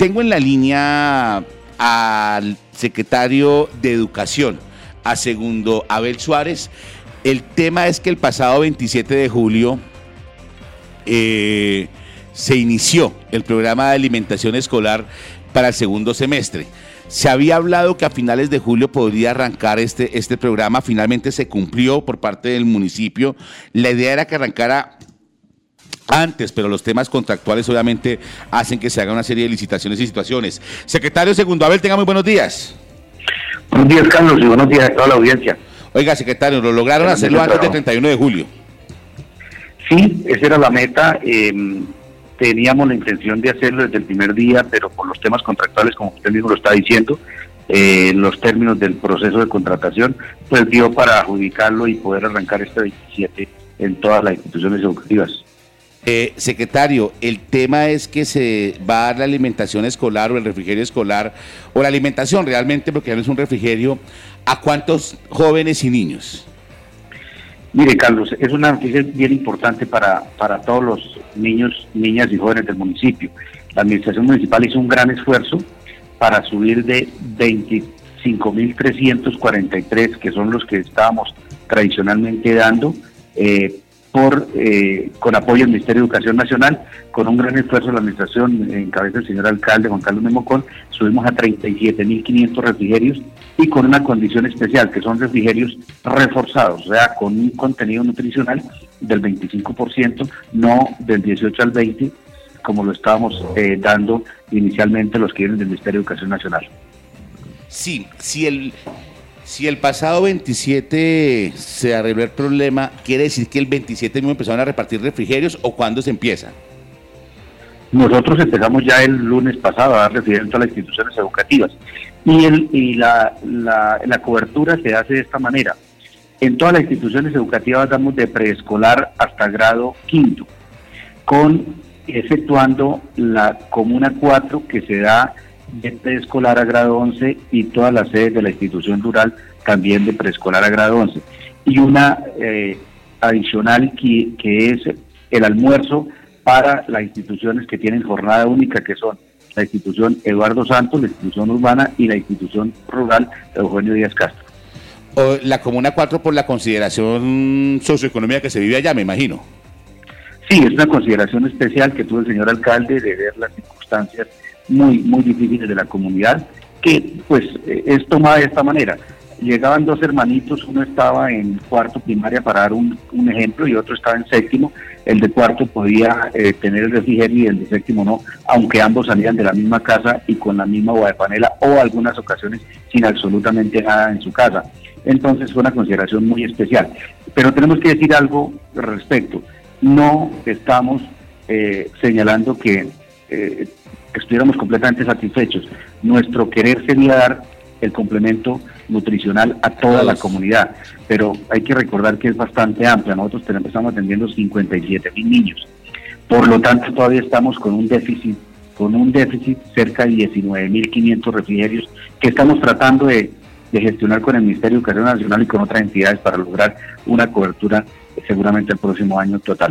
tengo en la línea al secretario de Educación, a segundo Abel Suárez. El tema es que el pasado 27 de julio eh, se inició el programa de alimentación escolar para el segundo semestre. Se había hablado que a finales de julio podría arrancar este, este programa, finalmente se cumplió por parte del municipio. La idea era que arrancara antes, pero los temas contractuales obviamente hacen que se haga una serie de licitaciones y situaciones. Secretario Segundo Abel, tenga muy buenos días. Buenos días, Carlos, y buenos días a toda la audiencia. Oiga, secretario, lo lograron hacerlo antes del 31 de julio. Sí, esa era la meta. Eh, teníamos la intención de hacerlo desde el primer día, pero por los temas contractuales, como usted mismo lo está diciendo, eh, los términos del proceso de contratación, pues dio para adjudicarlo y poder arrancar este 27 en todas las instituciones educativas. Eh, secretario, el tema es que se va a dar la alimentación escolar o el refrigerio escolar, o la alimentación realmente, porque ya no es un refrigerio, ¿a cuántos jóvenes y niños? Mire, Carlos, es una noticia bien importante para, para todos los niños, niñas y jóvenes del municipio. La administración municipal hizo un gran esfuerzo para subir de 25.343, que son los que estábamos tradicionalmente dando, eh, por eh, con apoyo del Ministerio de Educación Nacional, con un gran esfuerzo de la administración en cabeza del señor alcalde Juan Carlos Memocón, subimos a 37.500 refrigerios y con una condición especial, que son refrigerios reforzados, o sea, con un contenido nutricional del 25%, no del 18 al 20, como lo estábamos eh, dando inicialmente los que vienen del Ministerio de Educación Nacional. Sí, si el si el pasado 27 se arregló el problema, ¿quiere decir que el 27 mismo empezaron a repartir refrigerios o cuándo se empieza? Nosotros empezamos ya el lunes pasado a dar refrigerios a las instituciones educativas y, el, y la, la, cobertura se hace de esta manera. En todas las instituciones educativas damos de preescolar hasta grado quinto, con efectuando la Comuna 4 que se da de preescolar a grado 11 y todas las sedes de la institución rural también de preescolar a grado 11. Y una eh, adicional que, que es el almuerzo para las instituciones que tienen jornada única, que son la institución Eduardo Santos, la institución urbana y la institución rural Eugenio Díaz Castro. O la Comuna 4 por la consideración socioeconómica que se vive allá, me imagino. Sí, es una consideración especial que tuvo el señor alcalde de ver las circunstancias muy, muy difíciles de la comunidad, que pues eh, es tomada de esta manera. Llegaban dos hermanitos, uno estaba en cuarto primaria para dar un, ejemplo y otro estaba en séptimo. El de cuarto podía eh, tener el refrigerio y el de séptimo no, aunque ambos salían de la misma casa y con la misma panela o algunas ocasiones sin absolutamente nada en su casa. Entonces fue una consideración muy especial. Pero tenemos que decir algo al respecto. No estamos eh, señalando que estuviéramos completamente satisfechos. Nuestro querer sería dar el complemento nutricional a toda la comunidad, pero hay que recordar que es bastante amplia. Nosotros estamos atendiendo 57 mil niños. Por lo tanto, todavía estamos con un déficit, con un déficit cerca de 19 mil 500 refrigerios que estamos tratando de, de gestionar con el Ministerio de Educación Nacional y con otras entidades para lograr una cobertura seguramente el próximo año total.